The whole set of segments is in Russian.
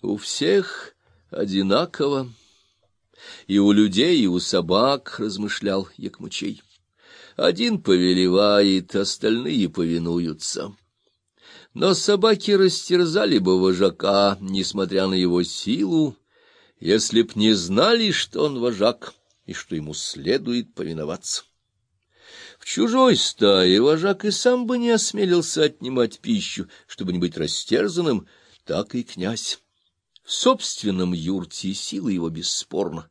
У всех одинаково. И у людей, и у собак, — размышлял Якмучей. Один повелевает, остальные повинуются. Но собаки растерзали бы вожака, несмотря на его силу, если б не знали, что он вожак и что ему следует повиноваться. В чужой стае вожак и сам бы не осмелился отнимать пищу, чтобы не быть растерзанным, так и князь. В собственном юрте сила его бесспорна,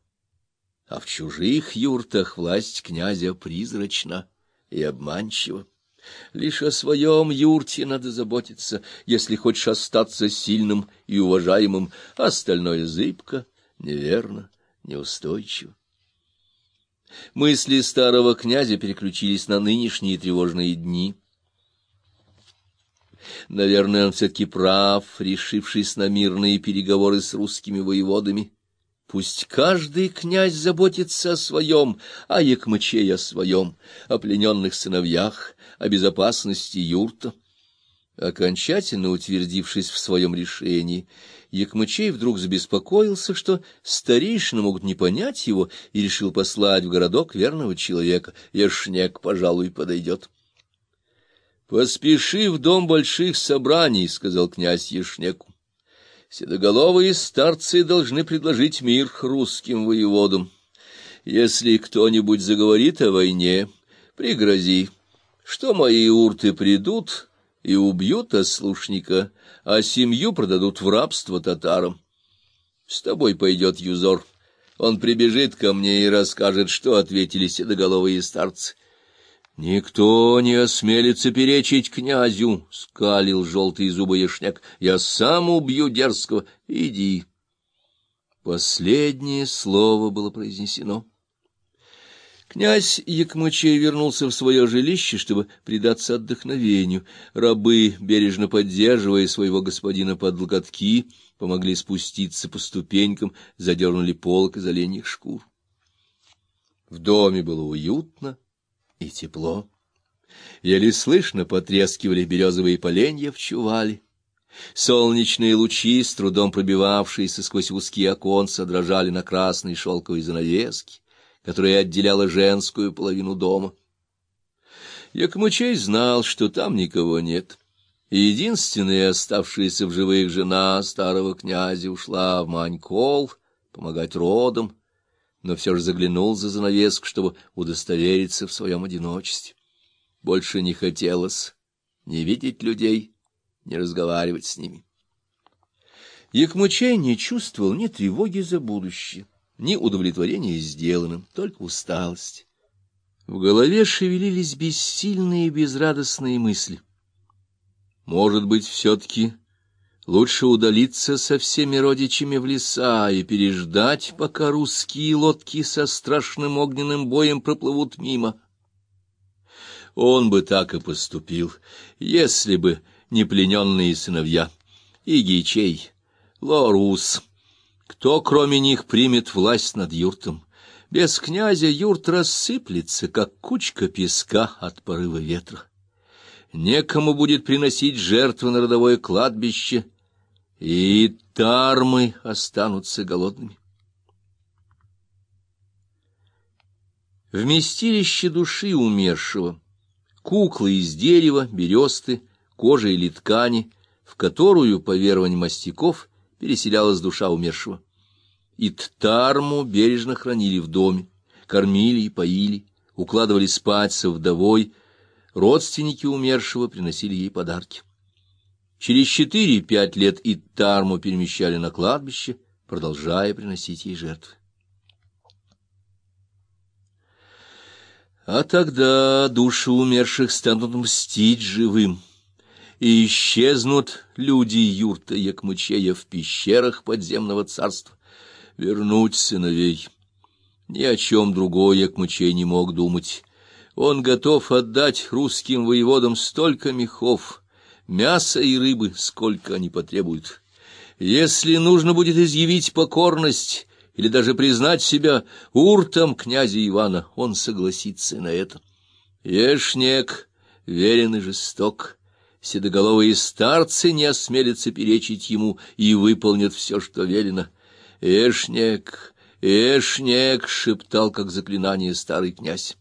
а в чужих юртах власть князя призрачна и обманчива. Лишь о своем юрте надо заботиться, если хочешь остаться сильным и уважаемым, остальное зыбко, неверно, неустойчиво. Мысли старого князя переключились на нынешние тревожные дни. Наверное, он все-таки прав, решившись на мирные переговоры с русскими воеводами. Пусть каждый князь заботится о своем, о Якмачей о своем, о плененных сыновьях, о безопасности юрта. Окончательно утвердившись в своем решении, Якмачей вдруг забеспокоился, что старейшины могут не понять его, и решил послать в городок верного человека. Ешнек, пожалуй, подойдет. — Поспеши в дом больших собраний, — сказал князь Ешнеку. Седоголовые старцы должны предложить мир русским воеводам. Если кто-нибудь заговорит о войне, пригрози, что мои урты придут и убьют ослушника, а семью продадут в рабство татарам. С тобой пойдет Юзор. Он прибежит ко мне и расскажет, что ответили седоголовые старцы. «Никто не осмелится перечить князю!» — скалил желтые зубы яшняк. «Я сам убью дерзкого. Иди!» Последнее слово было произнесено. Князь Якмычей вернулся в свое жилище, чтобы предаться отдохновению. Рабы, бережно поддерживая своего господина под локотки, помогли спуститься по ступенькам, задернули полок из оленьих шкур. В доме было уютно и тепло. Еле слышно потрескивали березовые поленья в чувале. Солнечные лучи, с трудом пробивавшиеся сквозь узкие оконца, дрожали на красной шелковой занавеске которая отделяла женскую половину дома. Якмучей знал, что там никого нет, единственная оставшаяся в живых жена старого князя ушла в Манькол помогать родам, но все же заглянул за занавеску, чтобы удостовериться в своем одиночестве. Больше не хотелось не видеть людей, не разговаривать с ними. Якмучей не чувствовал ни тревоги за будущее ни удовлетворения сделанным, только усталость. В голове шевелились бессильные и безрадостные мысли. Может быть, все-таки лучше удалиться со всеми родичами в леса и переждать, пока русские лодки со страшным огненным боем проплывут мимо. Он бы так и поступил, если бы не плененные сыновья, Игичей, Лорус, кто, кроме них, примет власть над юртом? Без князя юрт рассыплется, как кучка песка от порыва ветра. Некому будет приносить жертвы на родовое кладбище, и тармы останутся голодными. Вместилище души умершего, куклы из дерева, бересты, кожи или ткани, в которую, по верованию мастяков, переселялась душа умершего. И Ттарму бережно хранили в доме, кормили и поили, укладывали спать со вдовой, родственники умершего приносили ей подарки. Через четыре-пять лет Иттарму перемещали на кладбище, продолжая приносить ей жертвы. А тогда души умерших станут мстить живым, и исчезнут люди юрта Якмычея в пещерах подземного царства, вернуть сыновей. Ни о чем другое Якмычей не мог думать. Он готов отдать русским воеводам столько мехов, мяса и рыбы, сколько они потребуют. Если нужно будет изъявить покорность или даже признать себя уртом князя Ивана, он согласится на это. Ешнек верен и жесток, седоголовые старцы не осмелятся перечить ему и выполнят все, что велено. «Эшнек, Эшнек!» — шептал, как заклинание, старый князь.